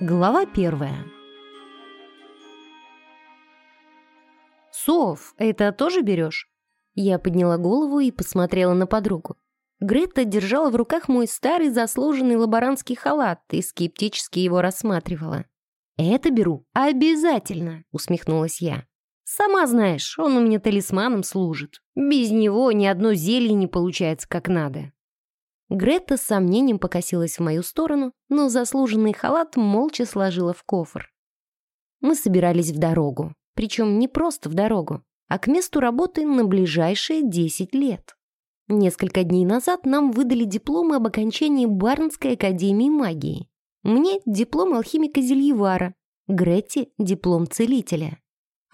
Глава первая. «Сов, это тоже берешь?» Я подняла голову и посмотрела на подругу. Гретта держала в руках мой старый заслуженный лаборантский халат и скептически его рассматривала. «Это беру. Обязательно!» — усмехнулась я. «Сама знаешь, он у меня талисманом служит. Без него ни одно зелье не получается как надо». Гретта с сомнением покосилась в мою сторону, но заслуженный халат молча сложила в кофр. Мы собирались в дорогу, причем не просто в дорогу, а к месту работы на ближайшие 10 лет. Несколько дней назад нам выдали дипломы об окончании Барнской академии магии. Мне диплом алхимика Зельевара, Гретте диплом целителя.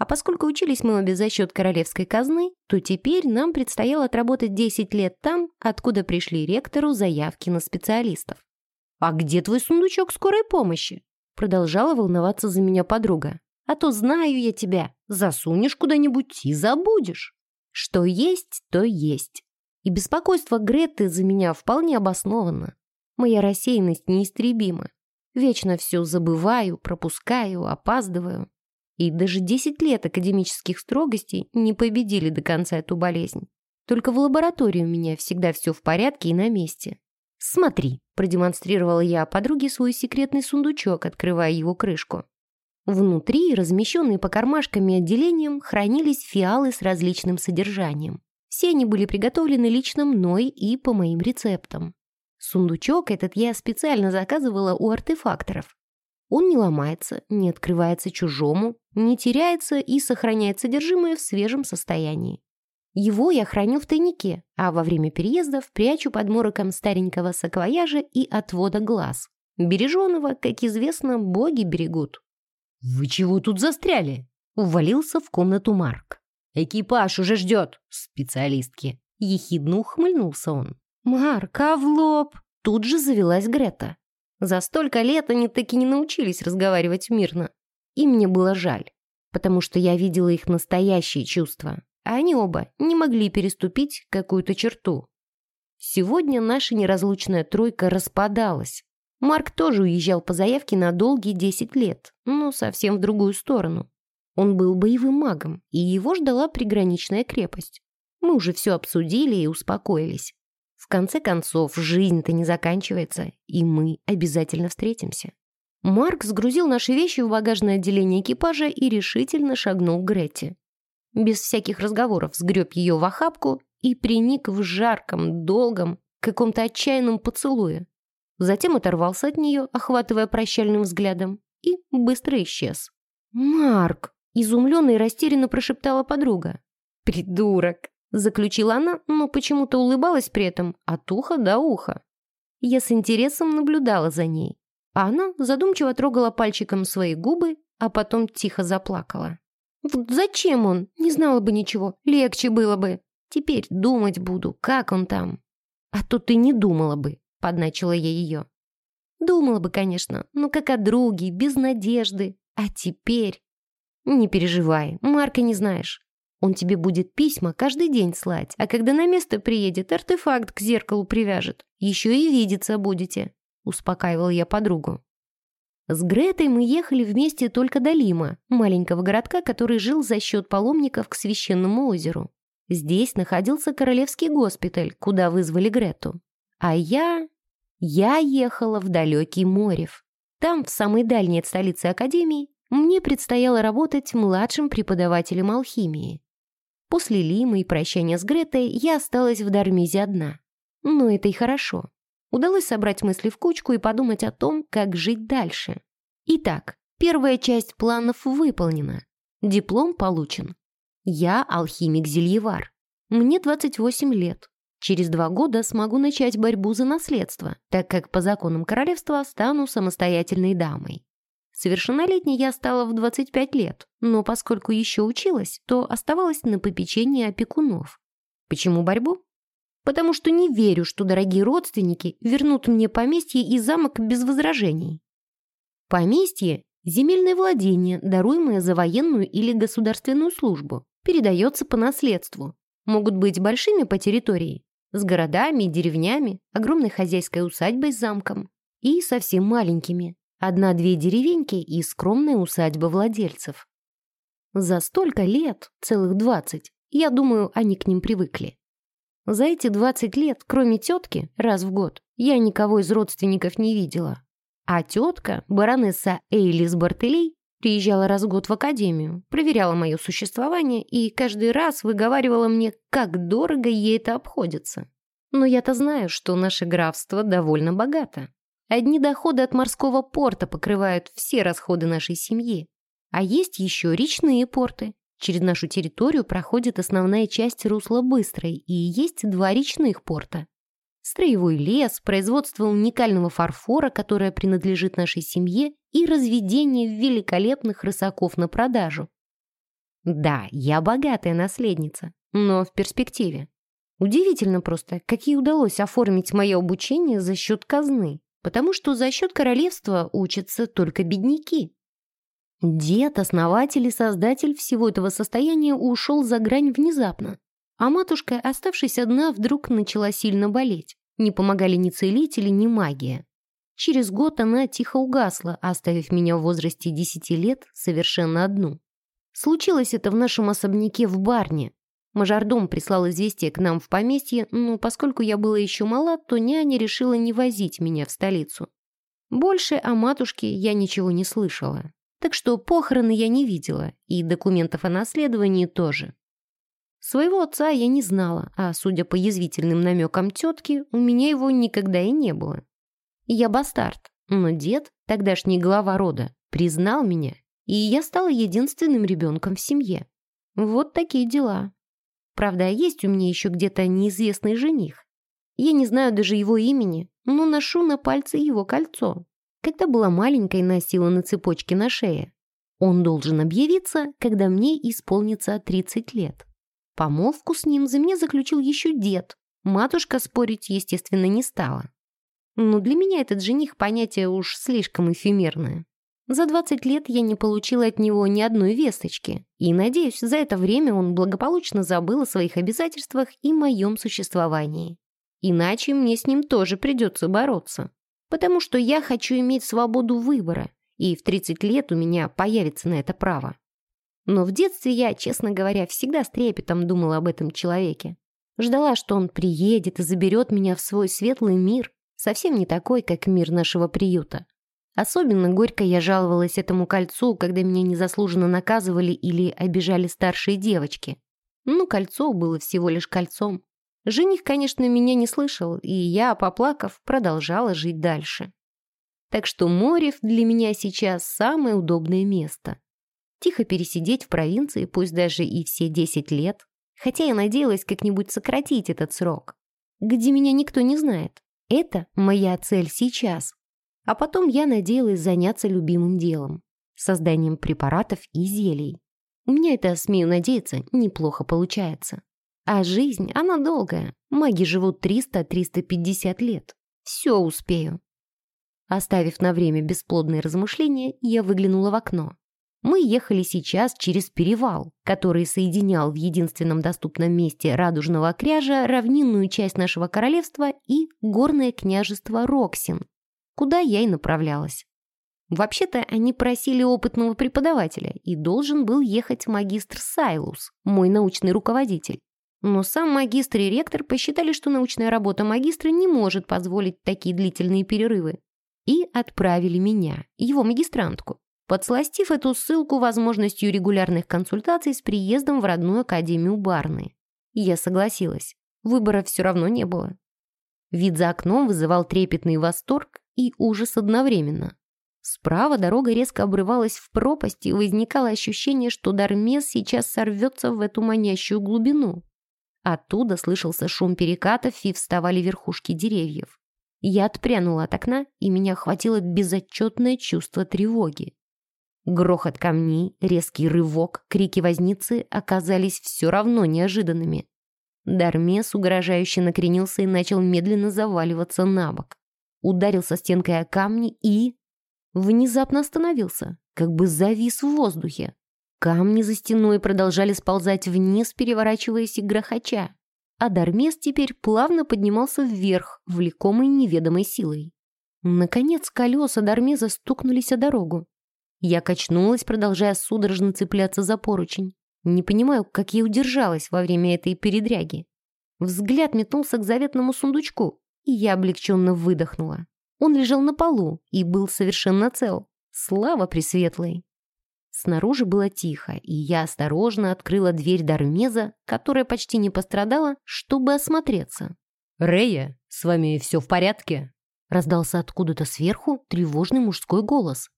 А поскольку учились мы обе за счет королевской казны, то теперь нам предстояло отработать 10 лет там, откуда пришли ректору заявки на специалистов. «А где твой сундучок скорой помощи?» Продолжала волноваться за меня подруга. «А то знаю я тебя. Засунешь куда-нибудь и забудешь. Что есть, то есть. И беспокойство Греты за меня вполне обосновано. Моя рассеянность неистребима. Вечно все забываю, пропускаю, опаздываю. И даже 10 лет академических строгостей не победили до конца эту болезнь. Только в лаборатории у меня всегда все в порядке и на месте. «Смотри», — продемонстрировала я подруге свой секретный сундучок, открывая его крышку. Внутри, размещенные по кармашкам и отделениям, хранились фиалы с различным содержанием. Все они были приготовлены лично мной и по моим рецептам. Сундучок этот я специально заказывала у артефакторов. Он не ломается, не открывается чужому, не теряется и сохраняет содержимое в свежем состоянии. Его я храню в тайнике, а во время переездов прячу под мороком старенького саквояжа и отвода глаз. Береженого, как известно, боги берегут. «Вы чего тут застряли?» Увалился в комнату Марк. «Экипаж уже ждет специалистки!» Ехидно ухмыльнулся он. «Марк, а в лоб?» Тут же завелась Грета. За столько лет они таки не научились разговаривать мирно. И мне было жаль, потому что я видела их настоящие чувства, а они оба не могли переступить какую-то черту. Сегодня наша неразлучная тройка распадалась. Марк тоже уезжал по заявке на долгие 10 лет, но совсем в другую сторону. Он был боевым магом, и его ждала приграничная крепость. Мы уже все обсудили и успокоились. Конце концов, жизнь-то не заканчивается, и мы обязательно встретимся. Марк сгрузил наши вещи в багажное отделение экипажа и решительно шагнул к Гретте. Без всяких разговоров сгреб ее в охапку и приник в жарком, долгом, каком-то отчаянном поцелуе. Затем оторвался от нее, охватывая прощальным взглядом, и быстро исчез. «Марк!» – изумленно и растерянно прошептала подруга. «Придурок!» Заключила она, но почему-то улыбалась при этом от уха до уха. Я с интересом наблюдала за ней. А она задумчиво трогала пальчиком свои губы, а потом тихо заплакала. «Вот зачем он? Не знала бы ничего. Легче было бы. Теперь думать буду, как он там». «А то ты не думала бы», — подначила я ее. «Думала бы, конечно, но как о друге, без надежды. А теперь...» «Не переживай, Марка не знаешь. Он тебе будет письма каждый день слать, а когда на место приедет, артефакт к зеркалу привяжет. Еще и видеться будете», — успокаивал я подругу. С Гретой мы ехали вместе только до Лима, маленького городка, который жил за счет паломников к священному озеру. Здесь находился королевский госпиталь, куда вызвали Грету. А я... Я ехала в далекий Морев. Там, в самой дальней от столицы Академии, мне предстояло работать младшим преподавателем алхимии. После Лимы и прощания с Гретой я осталась в Дармизе одна. Но это и хорошо. Удалось собрать мысли в кучку и подумать о том, как жить дальше. Итак, первая часть планов выполнена. Диплом получен. Я алхимик-зельевар. Мне 28 лет. Через два года смогу начать борьбу за наследство, так как по законам королевства стану самостоятельной дамой. Совершеннолетней я стала в 25 лет, но поскольку еще училась, то оставалась на попечении опекунов. Почему борьбу? Потому что не верю, что дорогие родственники вернут мне поместье и замок без возражений. Поместье – земельное владение, даруемое за военную или государственную службу, передается по наследству. Могут быть большими по территории, с городами деревнями, огромной хозяйской усадьбой с замком, и совсем маленькими, Одна-две деревеньки и скромная усадьба владельцев. За столько лет, целых двадцать, я думаю, они к ним привыкли. За эти двадцать лет, кроме тетки, раз в год, я никого из родственников не видела. А тетка, баронесса Эйлис Бартелей, приезжала раз в год в академию, проверяла мое существование и каждый раз выговаривала мне, как дорого ей это обходится. Но я-то знаю, что наше графство довольно богато. Одни доходы от морского порта покрывают все расходы нашей семьи. А есть еще речные порты. Через нашу территорию проходит основная часть русла Быстрой, и есть два речных порта. Строевой лес, производство уникального фарфора, которое принадлежит нашей семье, и разведение великолепных рысаков на продажу. Да, я богатая наследница, но в перспективе. Удивительно просто, какие удалось оформить мое обучение за счет казны, потому что за счет королевства учатся только бедняки. Дед, основатель и создатель всего этого состояния ушел за грань внезапно, а матушка, оставшись одна, вдруг начала сильно болеть. Не помогали ни целители, ни магия. Через год она тихо угасла, оставив меня в возрасте десяти лет совершенно одну. Случилось это в нашем особняке в Барне. Мажордом прислал известие к нам в поместье, но поскольку я была еще мала, то няня решила не возить меня в столицу. Больше о матушке я ничего не слышала. Так что похороны я не видела, и документов о наследовании тоже. Своего отца я не знала, а, судя по язвительным намекам тетки, у меня его никогда и не было. Я бастард, но дед, тогдашний глава рода, признал меня, и я стала единственным ребенком в семье. Вот такие дела. Правда, есть у меня еще где-то неизвестный жених. Я не знаю даже его имени, но ношу на пальце его кольцо. Когда была маленькой, носила на цепочке на шее. Он должен объявиться, когда мне исполнится 30 лет. Помолвку с ним за меня заключил еще дед. Матушка спорить, естественно, не стала. Но для меня этот жених понятие уж слишком эфемерное. За 20 лет я не получила от него ни одной весточки, и, надеюсь, за это время он благополучно забыл о своих обязательствах и моем существовании. Иначе мне с ним тоже придется бороться потому что я хочу иметь свободу выбора, и в 30 лет у меня появится на это право. Но в детстве я, честно говоря, всегда с трепетом думала об этом человеке. Ждала, что он приедет и заберет меня в свой светлый мир, совсем не такой, как мир нашего приюта. Особенно горько я жаловалась этому кольцу, когда меня незаслуженно наказывали или обижали старшие девочки. Ну, кольцо было всего лишь кольцом. Жених, конечно, меня не слышал, и я, поплакав, продолжала жить дальше. Так что Морев для меня сейчас самое удобное место. Тихо пересидеть в провинции, пусть даже и все 10 лет, хотя я надеялась как-нибудь сократить этот срок, где меня никто не знает. Это моя цель сейчас. А потом я надеялась заняться любимым делом – созданием препаратов и зелий. У меня это, смею надеяться, неплохо получается. А жизнь, она долгая. Маги живут 300-350 лет. Все успею. Оставив на время бесплодные размышления, я выглянула в окно. Мы ехали сейчас через перевал, который соединял в единственном доступном месте радужного кряжа равнинную часть нашего королевства и горное княжество Роксин, куда я и направлялась. Вообще-то они просили опытного преподавателя, и должен был ехать магистр Сайлус, мой научный руководитель. Но сам магистр и ректор посчитали, что научная работа магистра не может позволить такие длительные перерывы. И отправили меня, его магистрантку, подсластив эту ссылку возможностью регулярных консультаций с приездом в родную академию Барны. Я согласилась. Выбора все равно не было. Вид за окном вызывал трепетный восторг и ужас одновременно. Справа дорога резко обрывалась в пропасть, и возникало ощущение, что Дармес сейчас сорвется в эту манящую глубину. Оттуда слышался шум перекатов и вставали верхушки деревьев. Я отпрянула от окна, и меня охватило безотчетное чувство тревоги. Грохот камней, резкий рывок, крики возницы оказались все равно неожиданными. Дармес угрожающе накренился и начал медленно заваливаться на бок. Ударился стенкой о камни и... Внезапно остановился, как бы завис в воздухе. Камни за стеной продолжали сползать вниз, переворачиваясь и грохоча. А Дармес теперь плавно поднимался вверх, влекомый неведомой силой. Наконец колеса Дармеза стукнулись о дорогу. Я качнулась, продолжая судорожно цепляться за поручень. Не понимаю, как я удержалась во время этой передряги. Взгляд метнулся к заветному сундучку, и я облегченно выдохнула. Он лежал на полу и был совершенно цел. Слава Пресветлой! Снаружи было тихо, и я осторожно открыла дверь Дармеза, которая почти не пострадала, чтобы осмотреться. «Рея, с вами все в порядке?» Раздался откуда-то сверху тревожный мужской голос.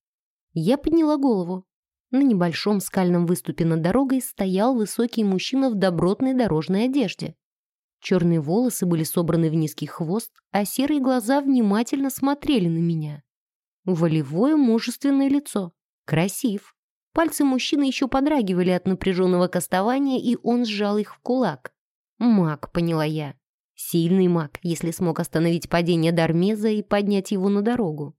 Я подняла голову. На небольшом скальном выступе над дорогой стоял высокий мужчина в добротной дорожной одежде. Черные волосы были собраны в низкий хвост, а серые глаза внимательно смотрели на меня. Волевое мужественное лицо. Красив. Пальцы мужчины еще подрагивали от напряженного кастования, и он сжал их в кулак. Маг, поняла я. Сильный маг, если смог остановить падение Дармеза и поднять его на дорогу.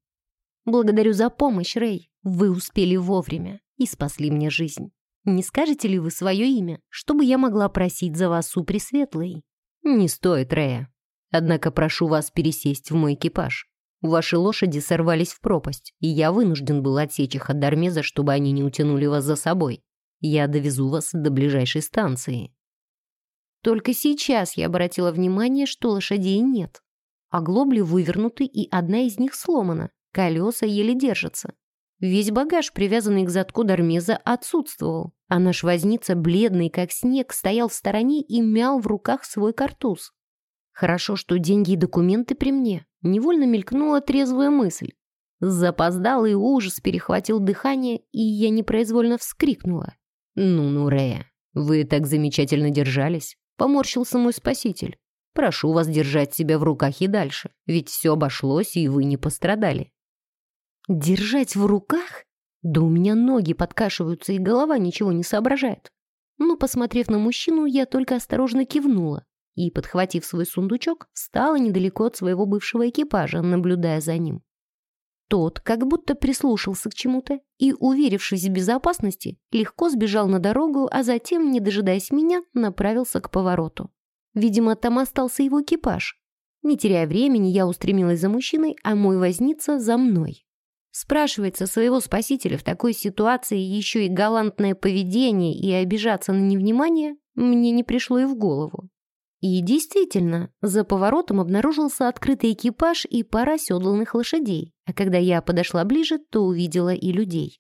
Благодарю за помощь, Рэй. Вы успели вовремя и спасли мне жизнь. Не скажете ли вы свое имя, чтобы я могла просить за вас у Пресветлой? Не стоит, Рэя. Однако прошу вас пересесть в мой экипаж. Ваши лошади сорвались в пропасть, и я вынужден был отсечь их от Дармеза, чтобы они не утянули вас за собой. Я довезу вас до ближайшей станции». Только сейчас я обратила внимание, что лошадей нет. Оглобли вывернуты, и одна из них сломана. Колеса еле держатся. Весь багаж, привязанный к задку Дармеза, отсутствовал, а наш возница, бледный как снег, стоял в стороне и мял в руках свой картуз. Хорошо, что деньги и документы при мне. Невольно мелькнула трезвая мысль. Запоздалый ужас перехватил дыхание, и я непроизвольно вскрикнула. «Ну-ну, Рея, вы так замечательно держались», — поморщился мой спаситель. «Прошу вас держать себя в руках и дальше, ведь все обошлось, и вы не пострадали». «Держать в руках? Да у меня ноги подкашиваются, и голова ничего не соображает». Но, посмотрев на мужчину, я только осторожно кивнула и, подхватив свой сундучок, встала недалеко от своего бывшего экипажа, наблюдая за ним. Тот как будто прислушался к чему-то и, уверившись в безопасности, легко сбежал на дорогу, а затем, не дожидаясь меня, направился к повороту. Видимо, там остался его экипаж. Не теряя времени, я устремилась за мужчиной, а мой возница за мной. Спрашивается своего спасителя в такой ситуации еще и галантное поведение и обижаться на невнимание мне не пришло и в голову. И действительно, за поворотом обнаружился открытый экипаж и пара седланных лошадей, а когда я подошла ближе, то увидела и людей.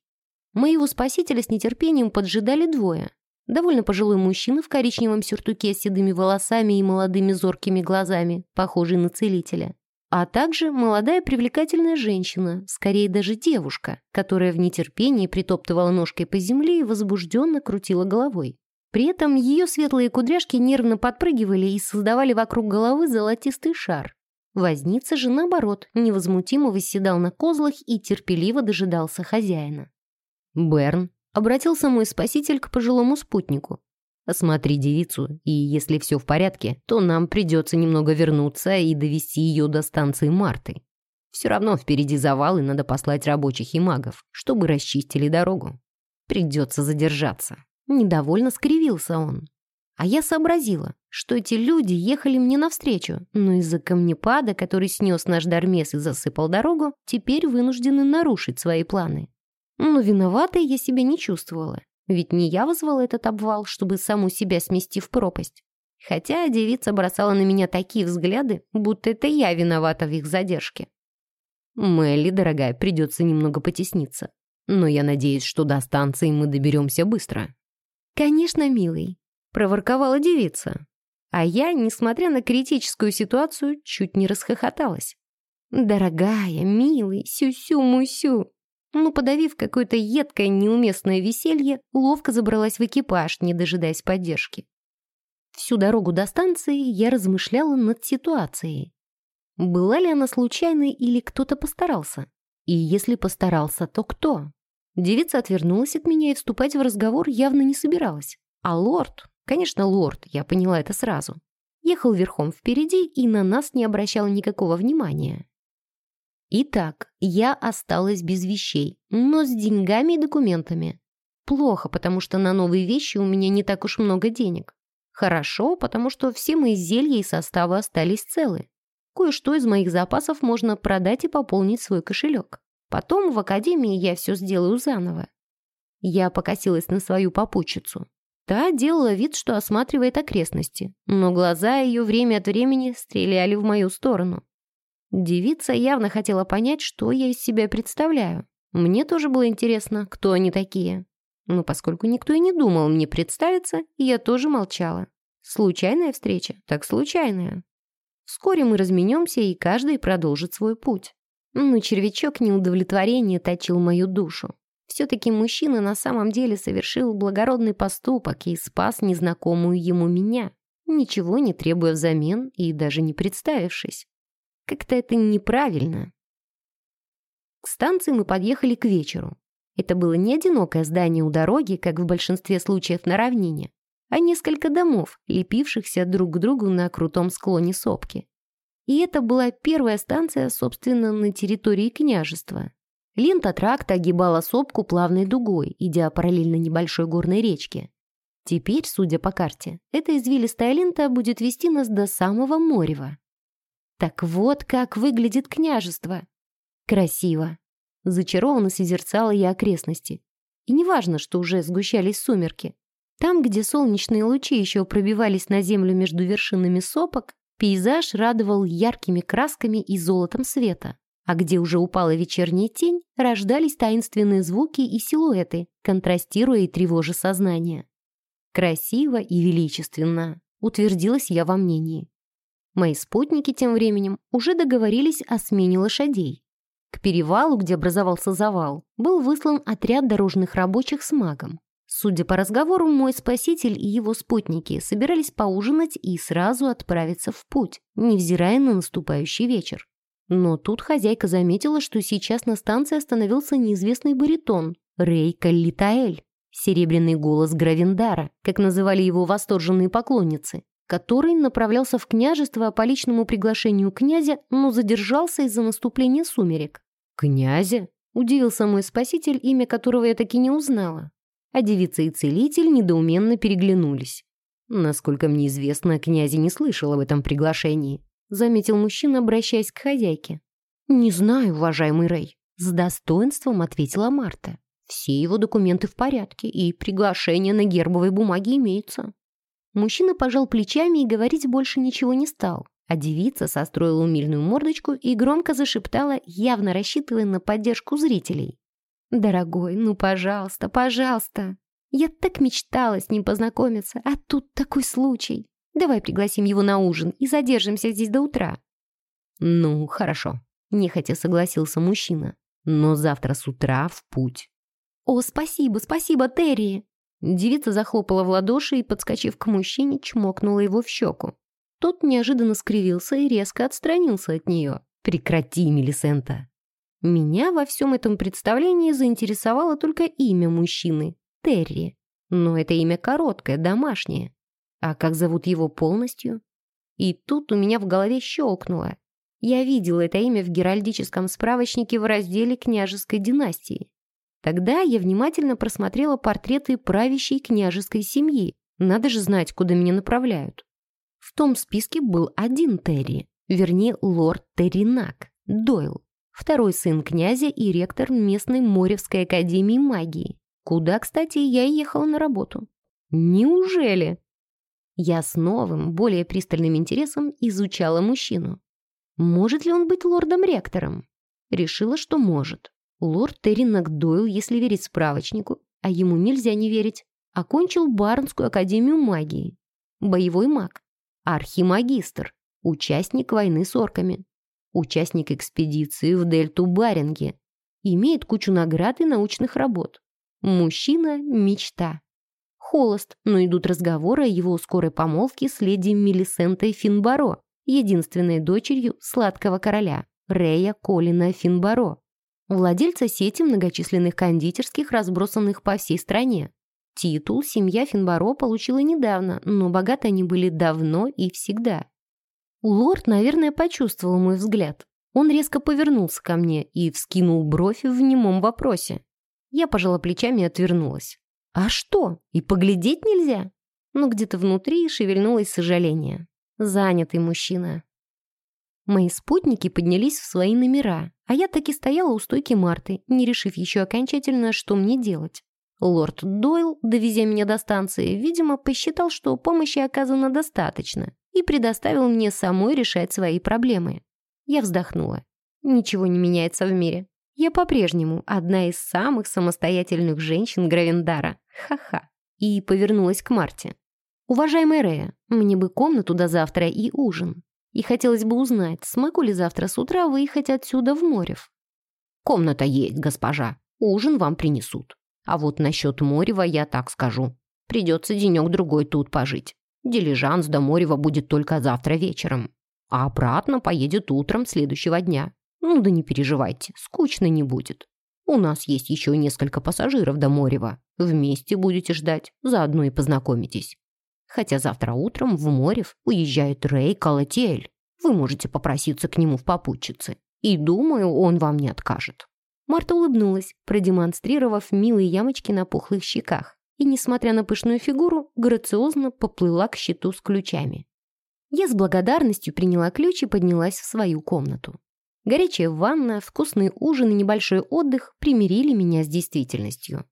Моего спасителя с нетерпением поджидали двое. Довольно пожилой мужчина в коричневом сюртуке с седыми волосами и молодыми зоркими глазами, похожий на целителя. А также молодая привлекательная женщина, скорее даже девушка, которая в нетерпении притоптывала ножкой по земле и возбужденно крутила головой. При этом ее светлые кудряшки нервно подпрыгивали и создавали вокруг головы золотистый шар. Возница же, наоборот, невозмутимо восседал на козлах и терпеливо дожидался хозяина. «Берн», — обратился мой спаситель к пожилому спутнику. «Осмотри девицу, и если все в порядке, то нам придется немного вернуться и довести ее до станции Марты. Все равно впереди завал, и надо послать рабочих и магов, чтобы расчистили дорогу. Придется задержаться». Недовольно скривился он. А я сообразила, что эти люди ехали мне навстречу, но из-за камнепада, который снес наш Дармес и засыпал дорогу, теперь вынуждены нарушить свои планы. Но виноватой я себя не чувствовала, ведь не я вызвала этот обвал, чтобы саму себя смести в пропасть. Хотя девица бросала на меня такие взгляды, будто это я виновата в их задержке. «Мелли, дорогая, придется немного потесниться. Но я надеюсь, что до станции мы доберемся быстро», «Конечно, милый», — проворковала девица. А я, несмотря на критическую ситуацию, чуть не расхохоталась. «Дорогая, милый, сю-сю-мусю». Ну, подавив какое-то едкое неуместное веселье, ловко забралась в экипаж, не дожидаясь поддержки. Всю дорогу до станции я размышляла над ситуацией. Была ли она случайной или кто-то постарался? И если постарался, то кто? Девица отвернулась от меня и вступать в разговор явно не собиралась. А лорд, конечно, лорд, я поняла это сразу, ехал верхом впереди и на нас не обращал никакого внимания. Итак, я осталась без вещей, но с деньгами и документами. Плохо, потому что на новые вещи у меня не так уж много денег. Хорошо, потому что все мои зелья и составы остались целы. Кое-что из моих запасов можно продать и пополнить свой кошелек. Потом в академии я все сделаю заново. Я покосилась на свою попутчицу. Та делала вид, что осматривает окрестности, но глаза ее время от времени стреляли в мою сторону. Девица явно хотела понять, что я из себя представляю. Мне тоже было интересно, кто они такие. Но поскольку никто и не думал мне представиться, я тоже молчала. Случайная встреча? Так случайная. Вскоре мы разменемся, и каждый продолжит свой путь. Но червячок неудовлетворения точил мою душу. Все-таки мужчина на самом деле совершил благородный поступок и спас незнакомую ему меня, ничего не требуя взамен и даже не представившись. Как-то это неправильно. К станции мы подъехали к вечеру. Это было не одинокое здание у дороги, как в большинстве случаев на равнине, а несколько домов, лепившихся друг к другу на крутом склоне сопки. И это была первая станция, собственно, на территории княжества. Лента тракта огибала сопку плавной дугой, идя параллельно небольшой горной речке. Теперь, судя по карте, эта извилистая лента будет вести нас до самого Морева. Так вот как выглядит княжество. Красиво. Зачарованно созерцала я окрестности. И неважно, что уже сгущались сумерки. Там, где солнечные лучи еще пробивались на землю между вершинами сопок, пейзаж радовал яркими красками и золотом света. А где уже упала вечерняя тень, рождались таинственные звуки и силуэты, контрастируя и тревожа сознание. Красиво и величественно, утвердилась я во мнении. Мои спутники тем временем уже договорились о смене лошадей. К перевалу, где образовался завал, был выслан отряд дорожных рабочих с магом. Судя по разговору, мой спаситель и его спутники собирались поужинать и сразу отправиться в путь, невзирая на наступающий вечер. Но тут хозяйка заметила, что сейчас на станции остановился неизвестный баритон Рей Каллитаэль, серебряный голос Гравендара, как называли его восторженные поклонницы который направлялся в княжество по личному приглашению князя, но задержался из-за наступления сумерек. «Князя?» — удивился мой спаситель, имя которого я таки не узнала. А девица и целитель недоуменно переглянулись. «Насколько мне известно, князя не слышал об этом приглашении», — заметил мужчина, обращаясь к хозяйке. «Не знаю, уважаемый Рэй», — с достоинством ответила Марта. «Все его документы в порядке, и приглашение на гербовой бумаге имеется». Мужчина пожал плечами и говорить больше ничего не стал, а девица состроила умильную мордочку и громко зашептала, явно рассчитывая на поддержку зрителей. «Дорогой, ну пожалуйста, пожалуйста. Я так мечтала с ним познакомиться, а тут такой случай. Давай пригласим его на ужин и задержимся здесь до утра». «Ну, хорошо», — нехотя согласился мужчина. «Но завтра с утра в путь». «О, спасибо, спасибо, Терри!» Девица захлопала в ладоши и, подскочив к мужчине, чмокнула его в щеку. Тот неожиданно скривился и резко отстранился от нее. «Прекрати, Мелисента!» Меня во всем этом представлении заинтересовало только имя мужчины — Терри. Но это имя короткое, домашнее. А как зовут его полностью? И тут у меня в голове щелкнуло. Я видела это имя в геральдическом справочнике в разделе княжеской династии. Тогда я внимательно просмотрела портреты правящей княжеской семьи. Надо же знать, куда меня направляют. В том списке был один Терри, вернее, лорд Терринак, Дойл, второй сын князя и ректор местной Моревской академии магии, куда, кстати, я и ехала на работу. Неужели? Я с новым, более пристальным интересом изучала мужчину. Может ли он быть лордом-ректором? Решила, что может. Лорд Терри Дойл, если верить справочнику, а ему нельзя не верить, окончил Барнскую академию магии. Боевой маг, архимагистр, участник войны с орками, участник экспедиции в дельту Баринге, имеет кучу наград и научных работ. Мужчина – мечта. Холост, но идут разговоры о его скорой помолвке с леди Мелисентой Финбаро, единственной дочерью сладкого короля Рея Колина Финбаро владельца сети многочисленных кондитерских, разбросанных по всей стране. Титул семья Финбаро получила недавно, но богаты они были давно и всегда. Лорд, наверное, почувствовал мой взгляд. Он резко повернулся ко мне и вскинул бровь в немом вопросе. Я пожала плечами и отвернулась. «А что? И поглядеть нельзя?» Но где-то внутри шевельнулось сожаление. Занятый мужчина. Мои спутники поднялись в свои номера, а я таки стояла у стойки Марты, не решив еще окончательно, что мне делать. Лорд Дойл, довезя меня до станции, видимо, посчитал, что помощи оказано достаточно и предоставил мне самой решать свои проблемы. Я вздохнула. Ничего не меняется в мире. Я по-прежнему одна из самых самостоятельных женщин Гравендара. Ха-ха. И повернулась к Марте. «Уважаемая Рея, мне бы комнату до завтра и ужин. И хотелось бы узнать, смогу ли завтра с утра выехать отсюда в Морев». «Комната есть, госпожа. Ужин вам принесут. А вот насчет Морева я так скажу. Придется денек-другой тут пожить. Дилижанс до Морева будет только завтра вечером. А обратно поедет утром следующего дня. Ну да не переживайте, скучно не будет. У нас есть еще несколько пассажиров до Морева. Вместе будете ждать, заодно и познакомитесь. Хотя завтра утром в Морев уезжает Рэй Калатиэль. Вы можете попроситься к нему в попутчице. И думаю, он вам не откажет. Марта улыбнулась, продемонстрировав милые ямочки на пухлых щеках, и, несмотря на пышную фигуру, грациозно поплыла к щиту с ключами. Я с благодарностью приняла ключ и поднялась в свою комнату. Горячая ванна, вкусный ужин и небольшой отдых примирили меня с действительностью.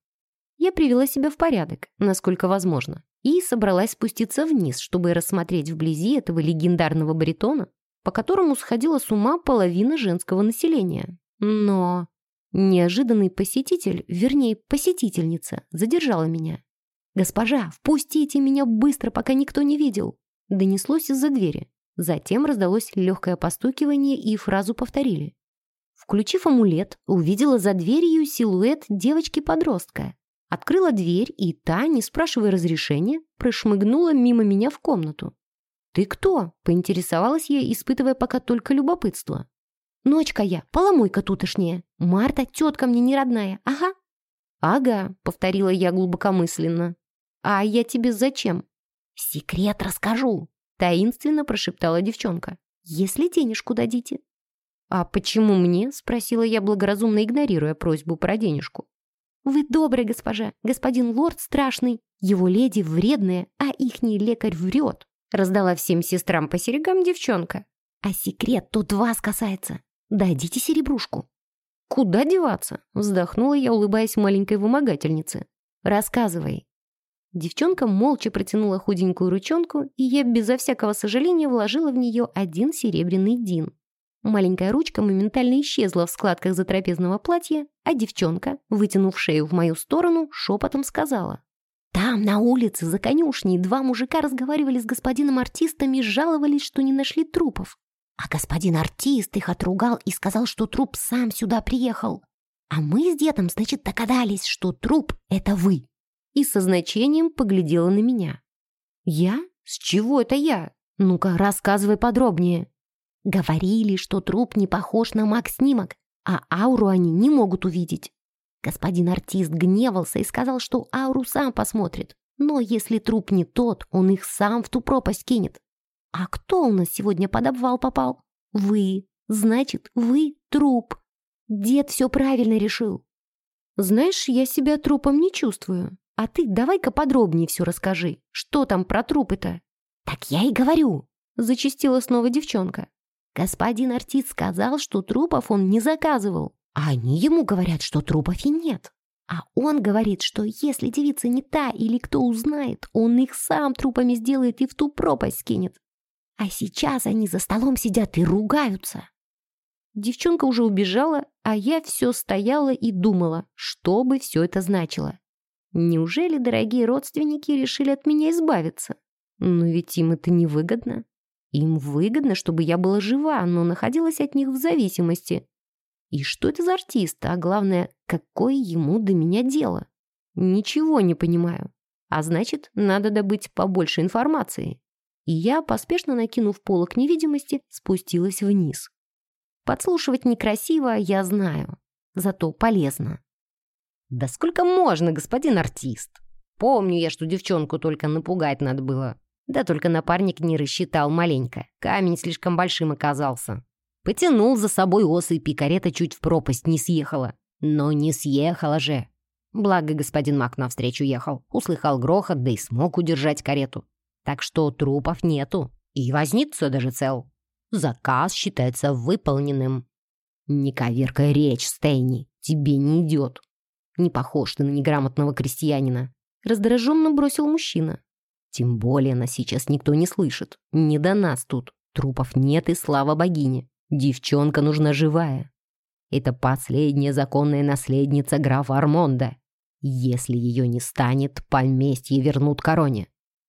Я привела себя в порядок, насколько возможно, и собралась спуститься вниз, чтобы рассмотреть вблизи этого легендарного баритона, по которому сходила с ума половина женского населения. Но Неожиданный посетитель, вернее, посетительница, задержала меня. «Госпожа, впустите меня быстро, пока никто не видел!» Донеслось из-за двери. Затем раздалось легкое постукивание и фразу повторили. Включив амулет, увидела за дверью силуэт девочки-подростка. Открыла дверь, и та, не спрашивая разрешения, прошмыгнула мимо меня в комнату. «Ты кто?» — поинтересовалась я, испытывая пока только любопытство. Ночка я, поломойка тутошняя. Марта, тетка мне не родная, ага». «Ага», — повторила я глубокомысленно. «А я тебе зачем?» «Секрет расскажу», — таинственно прошептала девчонка. «Если денежку дадите». «А почему мне?» — спросила я, благоразумно игнорируя просьбу про денежку. «Вы добрая госпожа, господин лорд страшный, его леди вредная, а ихний лекарь врет», — раздала всем сестрам по серегам девчонка. «А секрет тут вас касается. Дадите серебрушку». «Куда деваться?» — вздохнула я, улыбаясь маленькой вымогательнице. «Рассказывай». Девчонка молча протянула худенькую ручонку, и я безо всякого сожаления вложила в нее один серебряный дин. Маленькая ручка моментально исчезла в складках затрапезного платья, а девчонка, вытянув шею в мою сторону, шепотом сказала. «Там, на улице, за конюшней, два мужика разговаривали с господином артистами и жаловались, что не нашли трупов. А господин артист их отругал и сказал, что труп сам сюда приехал. А мы с дедом, значит, догадались, что труп — это вы. И со значением поглядела на меня. Я? С чего это я? Ну-ка, рассказывай подробнее. Говорили, что труп не похож на маг-снимок, а ауру они не могут увидеть. Господин артист гневался и сказал, что ауру сам посмотрит. Но если труп не тот, он их сам в ту пропасть кинет. «А кто у нас сегодня под обвал попал?» «Вы. Значит, вы труп. Дед все правильно решил». «Знаешь, я себя трупом не чувствую. А ты давай-ка подробнее все расскажи. Что там про трупы-то?» «Так я и говорю», — зачастила снова девчонка. «Господин артист сказал, что трупов он не заказывал, а они ему говорят, что трупов и нет. А он говорит, что если девица не та или кто узнает, он их сам трупами сделает и в ту пропасть скинет. А сейчас они за столом сидят и ругаются. Девчонка уже убежала, а я все стояла и думала, что бы все это значило. Неужели дорогие родственники решили от меня избавиться? Но ведь им это невыгодно. Им выгодно, чтобы я была жива, но находилась от них в зависимости. И что это за артист, а главное, какое ему до меня дело? Ничего не понимаю. А значит, надо добыть побольше информации и я, поспешно накинув полок невидимости, спустилась вниз. Подслушивать некрасиво, я знаю, зато полезно. «Да сколько можно, господин артист? Помню я, что девчонку только напугать надо было. Да только напарник не рассчитал маленько, камень слишком большим оказался. Потянул за собой осыпь, и карета чуть в пропасть не съехала. Но не съехала же. Благо господин Мак навстречу ехал, услыхал грохот, да и смог удержать карету. Так что трупов нету. И возница даже цел. заказ считается выполненным. Не коверкай речь, Стейни, тебе не идет. Не похож ты на неграмотного крестьянина. Раздраженно бросил мужчина. Тем более нас сейчас никто не слышит. Не до нас тут. Трупов нет и слава богине. Девчонка нужна живая. Это последняя законная наследница графа Армонда. Если ее не станет, поместье вернут короне.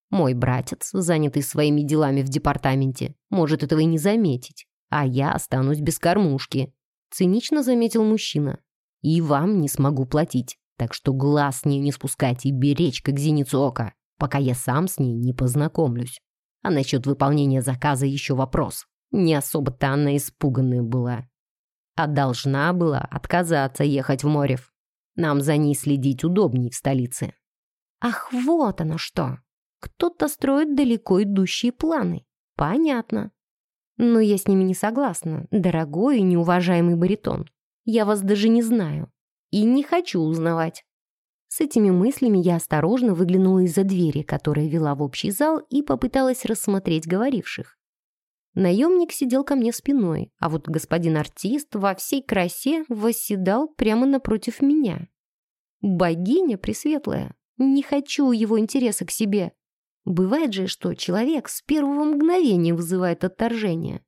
Мой братец, занятый своими делами в департаменте, может этого и не заметить, а я останусь без кормушки. Цинично заметил мужчина. И вам не смогу платить, так что глаз с нее не спускать и беречь, как зеницу ока, пока я сам с ней не познакомлюсь. А насчет выполнения заказа еще вопрос. Не особо-то она испуганная была. А должна была отказаться ехать в Морев. Нам за ней следить удобней в столице. Ах, вот оно что. Кто-то строит далеко идущие планы. Понятно. Но я с ними не согласна, дорогой и неуважаемый баритон. Я вас даже не знаю. И не хочу узнавать. С этими мыслями я осторожно выглянула из-за двери, которая вела в общий зал, и попыталась рассмотреть говоривших. Наемник сидел ко мне спиной, а вот господин артист во всей красе восседал прямо напротив меня. Богиня пресветлая, не хочу его интереса к себе. Бывает же, что человек с первого мгновения вызывает отторжение.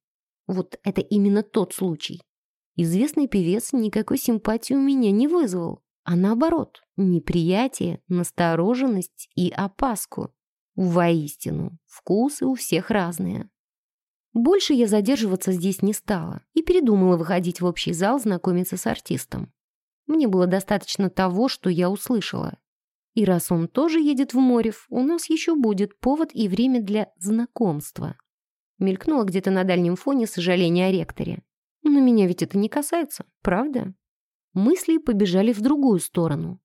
Вот это именно тот случай. Известный певец никакой симпатии у меня не вызвал, а наоборот, неприятие, настороженность и опаску. Воистину, вкусы у всех разные. Больше я задерживаться здесь не стала и передумала выходить в общий зал знакомиться с артистом. Мне было достаточно того, что я услышала. И раз он тоже едет в Морев, у нас еще будет повод и время для знакомства. Мелькнуло где-то на дальнем фоне сожаление о ректоре. Но меня ведь это не касается, правда? Мысли побежали в другую сторону.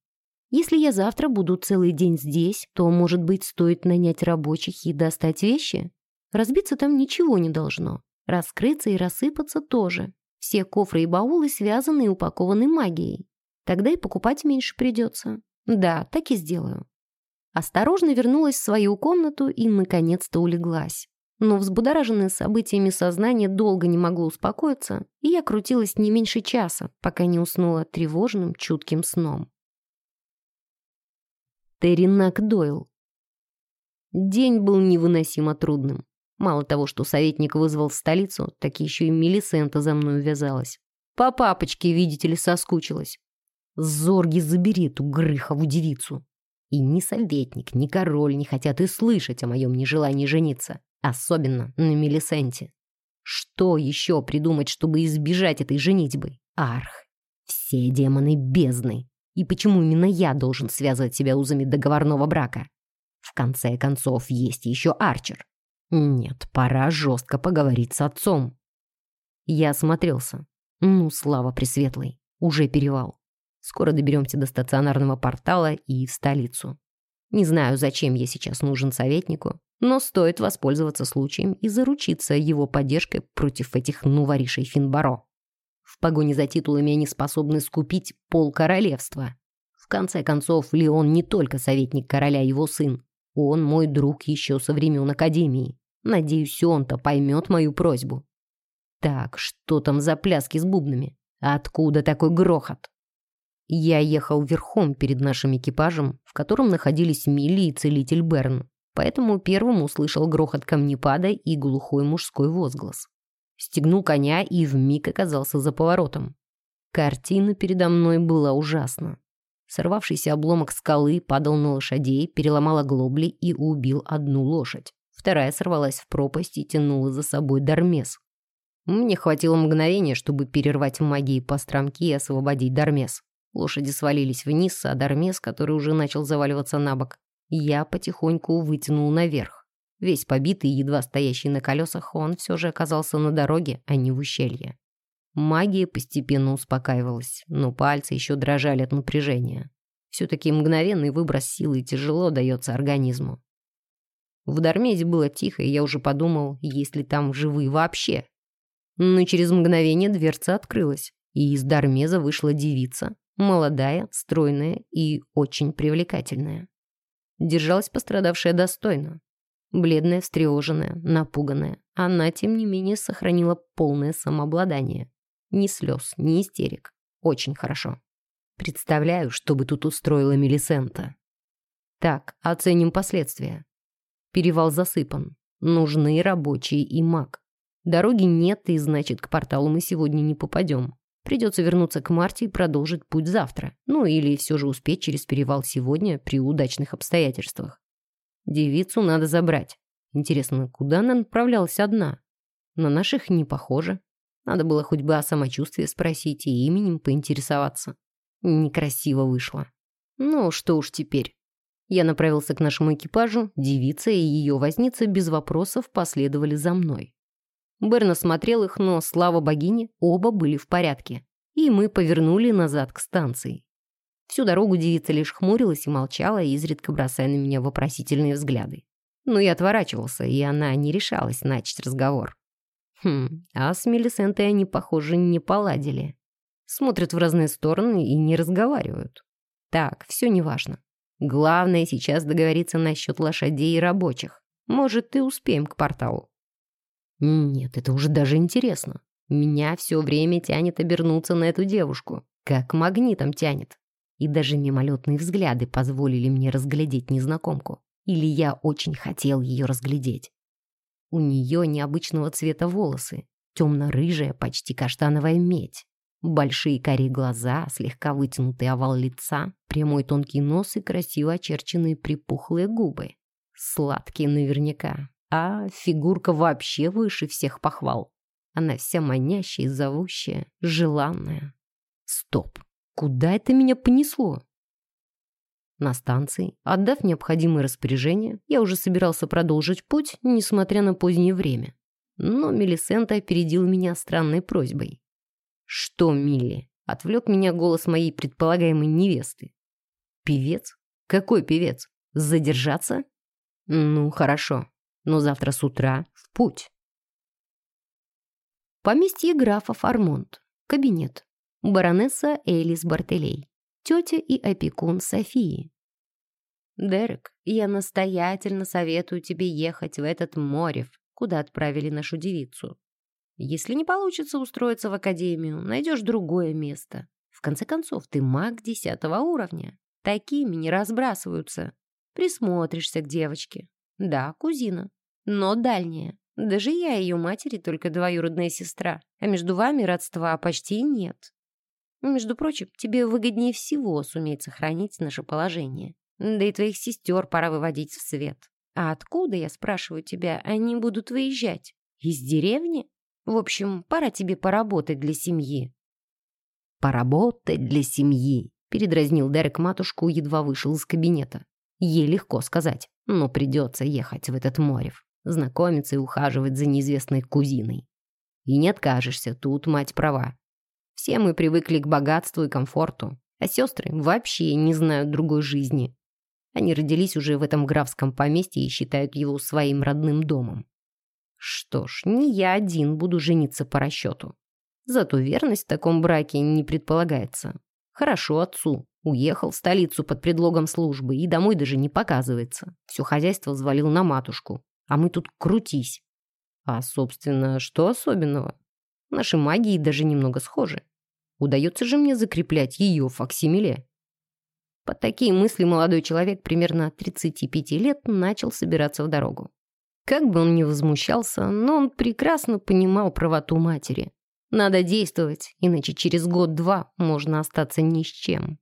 Если я завтра буду целый день здесь, то, может быть, стоит нанять рабочих и достать вещи? Разбиться там ничего не должно. Раскрыться и рассыпаться тоже. Все кофры и баулы связаны и упакованы магией. Тогда и покупать меньше придется. Да, так и сделаю. Осторожно вернулась в свою комнату и, наконец-то, улеглась. Но взбудораженное событиями сознание долго не могло успокоиться, и я крутилась не меньше часа, пока не уснула тревожным, чутким сном. Терринак Дойл. День был невыносимо трудным. Мало того, что советник вызвал в столицу, так еще и Мелисента за мной увязалась. По папочке, видите ли, соскучилась. Зорги забери эту грыхову девицу. И ни советник, ни король не хотят и слышать о моем нежелании жениться. Особенно на Мелисенте. Что еще придумать, чтобы избежать этой женитьбы? Арх. Все демоны бездны. И почему именно я должен связывать себя узами договорного брака? В конце концов, есть еще Арчер. Нет, пора жестко поговорить с отцом. Я осмотрелся. Ну, слава Пресветлой, уже перевал. Скоро доберемся до стационарного портала и в столицу. Не знаю, зачем я сейчас нужен советнику, но стоит воспользоваться случаем и заручиться его поддержкой против этих нуворишей Финбаро. В погоне за титулами они способны скупить пол королевства. В конце концов, Леон не только советник короля, его сын. Он мой друг еще со времен Академии. Надеюсь, он-то поймет мою просьбу. Так, что там за пляски с бубнами? Откуда такой грохот? Я ехал верхом перед нашим экипажем, в котором находились Милли и целитель Берн, поэтому первым услышал грохот камнепада и глухой мужской возглас. Стегнул коня и вмиг оказался за поворотом. Картина передо мной была ужасна. Сорвавшийся обломок скалы падал на лошадей, переломал оглобли и убил одну лошадь. Вторая сорвалась в пропасть и тянула за собой Дармес. Мне хватило мгновения, чтобы перервать магии по стромке и освободить Дармес. Лошади свалились вниз, а Дармес, который уже начал заваливаться на бок, я потихоньку вытянул наверх. Весь побитый, едва стоящий на колесах, он все же оказался на дороге, а не в ущелье. Магия постепенно успокаивалась, но пальцы еще дрожали от напряжения. Все-таки мгновенный выброс силы тяжело дается организму. В Дармезе было тихо, и я уже подумал, есть ли там живые вообще. Но через мгновение дверца открылась, и из Дармеза вышла девица, Молодая, стройная и очень привлекательная. Держалась пострадавшая достойно. Бледная, встревоженная, напуганная, она, тем не менее, сохранила полное самообладание. Ни слез, ни истерик. Очень хорошо. Представляю, что бы тут устроила Мелисента. Так, оценим последствия. Перевал засыпан. Нужны рабочие и маг. Дороги нет, и значит, к порталу мы сегодня не попадем. Придется вернуться к Марте и продолжить путь завтра. Ну или все же успеть через перевал сегодня при удачных обстоятельствах. Девицу надо забрать. Интересно, куда она направлялась одна? На наших не похоже. Надо было хоть бы о самочувствии спросить и именем поинтересоваться. Некрасиво вышло. Ну, что уж теперь. Я направился к нашему экипажу, девица и ее возница без вопросов последовали за мной. Берн осмотрел их, но, слава богине, оба были в порядке. И мы повернули назад к станции. Всю дорогу девица лишь хмурилась и молчала, изредка бросая на меня вопросительные взгляды. Но я отворачивался, и она не решалась начать разговор. Хм, а с Мелисентой они, похоже, не поладили. Смотрят в разные стороны и не разговаривают. Так, все неважно. Главное сейчас договориться насчет лошадей и рабочих. Может, и успеем к порталу. Нет, это уже даже интересно. Меня все время тянет обернуться на эту девушку. Как магнитом тянет и даже мимолетные взгляды позволили мне разглядеть незнакомку. Или я очень хотел ее разглядеть. У нее необычного цвета волосы, темно-рыжая, почти каштановая медь. Большие карие глаза, слегка вытянутый овал лица, прямой тонкий нос и красиво очерченные припухлые губы. Сладкие наверняка. А фигурка вообще выше всех похвал. Она вся манящая и зовущая, желанная. Стоп. Куда это меня понесло? На станции, отдав необходимые распоряжения, я уже собирался продолжить путь, несмотря на позднее время. Но Мелисента опередил меня странной просьбой. «Что, Милли?» — отвлек меня голос моей предполагаемой невесты. «Певец? Какой певец? Задержаться?» «Ну, хорошо, но завтра с утра в путь». Поместье графа Фармонт. Кабинет баронесса Элис Бартелей, тетя и опекун Софии. «Дерек, я настоятельно советую тебе ехать в этот Морев, куда отправили нашу девицу. Если не получится устроиться в академию, найдешь другое место. В конце концов, ты маг десятого уровня. Такими не разбрасываются. Присмотришься к девочке. Да, кузина, но дальняя. Даже я ее матери только двоюродная сестра, а между вами родства почти нет. Между прочим, тебе выгоднее всего суметь сохранить наше положение. Да и твоих сестер пора выводить в свет. А откуда, я спрашиваю тебя, они будут выезжать? Из деревни? В общем, пора тебе поработать для семьи». «Поработать для семьи», — передразнил Дерек матушку, едва вышел из кабинета. Ей легко сказать, но придется ехать в этот Морев, знакомиться и ухаживать за неизвестной кузиной. И не откажешься, тут мать права. Все мы привыкли к богатству и комфорту, а сестры вообще не знают другой жизни. Они родились уже в этом графском поместье и считают его своим родным домом. Что ж, не я один буду жениться по расчету. Зато верность в таком браке не предполагается. Хорошо отцу. Уехал в столицу под предлогом службы и домой даже не показывается. Все хозяйство взвалил на матушку. А мы тут крутись. А, собственно, что особенного? Наши магии даже немного схожи. Удается же мне закреплять ее факсимиле. Под такие мысли молодой человек примерно 35 лет начал собираться в дорогу. Как бы он ни возмущался, но он прекрасно понимал правоту матери. Надо действовать, иначе через год-два можно остаться ни с чем.